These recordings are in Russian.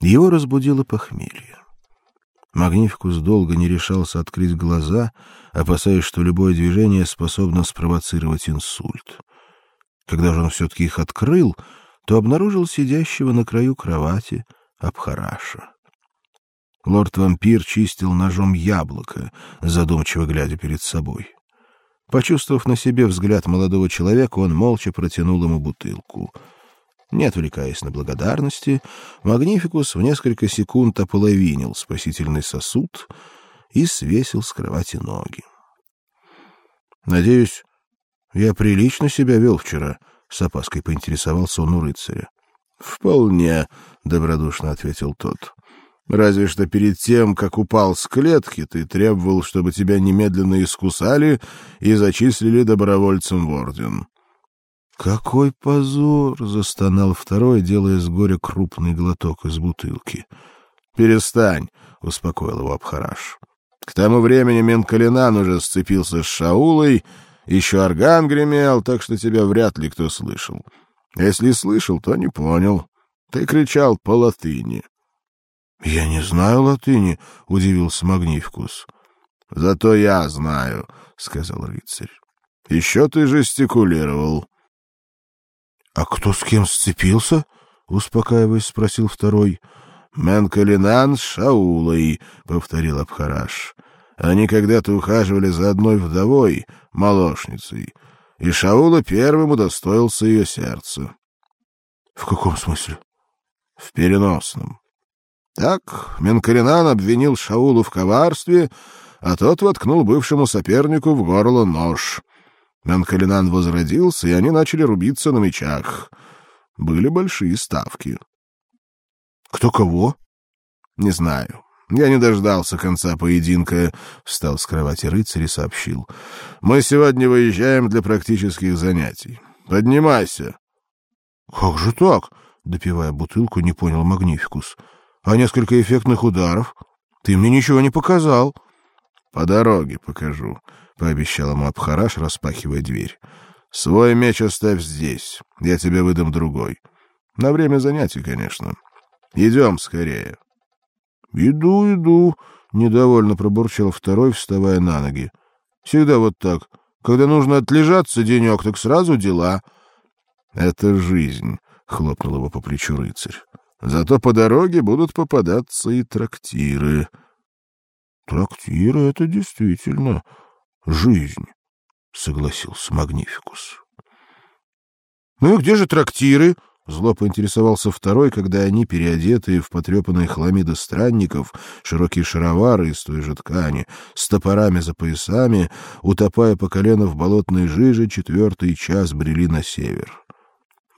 Его разбудило похмелье. Магнификус долго не решался открыть глаза, опасаясь, что любое движение способно спровоцировать инсульт. Когда же он все таки их открыл, то обнаружил сидящего на краю кровати Абхараша. Лорд-вампир чистил ножом яблоко, задумчиво глядя перед собой. Почувствовав на себе взгляд молодого человека, он молча протянул ему бутылку. Не отвлекаясь на благодарности, Магнификус в несколько секунд ополовинил спасительный сосуд и свесил с кровати ноги. Надеюсь, я прилично себя вел вчера, с опаской поинтересовался он у рыцаря. Вполне, добродушно ответил тот. Разве что перед тем, как упал с клетки, ты требовал, чтобы тебя немедленно искусали и зачислили добровольцем в орден. Какой позор, застонал второй, делая с горя крупный глоток из бутылки. Перестань, успокоил его Абхараш. К тому времени Менкалинан уже сцепился с Шаулой, еще орган гремел, так что тебя вряд ли кто слышал. Если слышал, то не понял. Ты кричал по латыни. — Я не знаю латыни, — удивился Магнификус. — Зато я знаю, — сказал рыцарь. — Еще ты жестикулировал. — А кто с кем сцепился? — успокаиваясь, спросил второй. — Менкалинан с Шаулой, — повторил Абхараш. Они когда-то ухаживали за одной вдовой, молочницей, и Шаула первым удостоился ее сердца. — В каком смысле? — В переносном. Так Менкаринан обвинил Шаулу в коварстве, а тот воткнул бывшему сопернику в горло нож. Менкалинан возродился, и они начали рубиться на мечах. Были большие ставки. — Кто кого? — Не знаю. Я не дождался конца поединка, встал с кровати рыцарь и сообщил: "Мы сегодня выезжаем для практических занятий. Поднимайся". Как же так? допивая бутылку, не понял Магнификус. А несколько эффектных ударов ты мне ничего не показал. По дороге покажу, пообещал ему Абхараш, распахивая дверь. Свой меч оставь здесь, я тебе выдам другой. На время занятий, конечно. Идем скорее. Иду, иду, недовольно пробурчал второй, вставая на ноги. Всегда вот так. Когда нужно отлежаться денек, так сразу дела. Это жизнь, хлопнул его по плечу рыцарь. Зато по дороге будут попадаться и трактиры. Трактиры это действительно жизнь, согласился Магнификус. Ну и где же трактиры? Зло поинтересовался второй, когда они, переодетые в потрепанные хламиды странников, широкие шаровары из той же ткани, с топорами за поясами, утопая по колено в болотной жиже, четвертый час брели на север.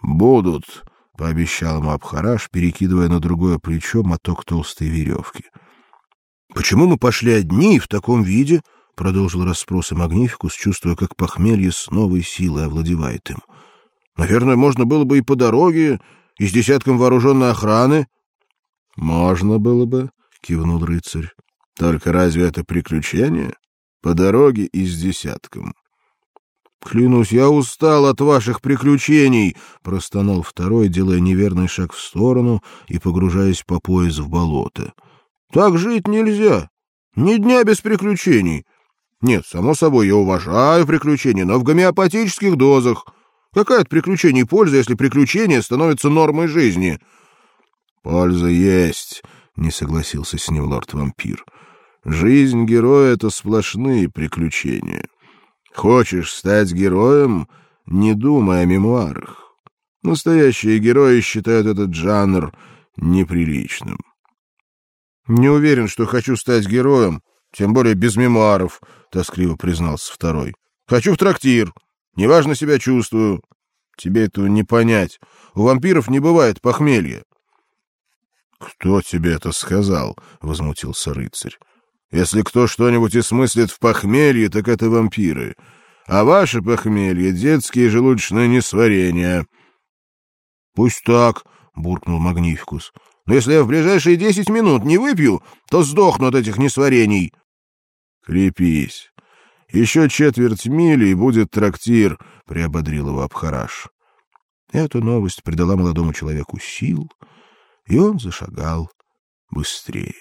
«Будут», — пообещал ему Абхараш, перекидывая на другое плечо моток толстой веревки. «Почему мы пошли одни в таком виде?» — продолжил расспросы Магнификус, чувствуя, как похмелье с новой силой овладевает им. — Наверное, можно было бы и по дороге, и с десятком вооруженной охраны. — Можно было бы, — кивнул рыцарь. — Только разве это приключение? По дороге и с десятком. — Клянусь, я устал от ваших приключений, — простонал второй, делая неверный шаг в сторону и погружаясь по пояс в болото. — Так жить нельзя. Ни дня без приключений. Нет, само собой, я уважаю приключения, но в гомеопатических дозах — Какая от приключений польза, если приключения становятся нормой жизни? Польза есть, не согласился с ним лорд-вампир. Жизнь героя это сплошные приключения. Хочешь стать героем, не думай о мемуарах. Настоящие герои считают этот жанр неприличным. Не уверен, что хочу стать героем, тем более без мемуаров, тоскливо признался второй. Хочу в трактир. Неважно себя чувствую. Тебе этого не понять. У вампиров не бывает похмелья. Кто тебе это сказал? возмутился рыцарь. Если кто что-нибудь и смыслит в похмелье, так это вампиры. А ваше похмелье детские желудочные несварения. Пусть так, буркнул Магнификус. Но если я в ближайшие десять минут не выпью, то сдохну от этих несварений. Крепись. Еще четверть мили, и будет трактир, — приободрил его Абхараш. Эта новость придала молодому человеку сил, и он зашагал быстрее.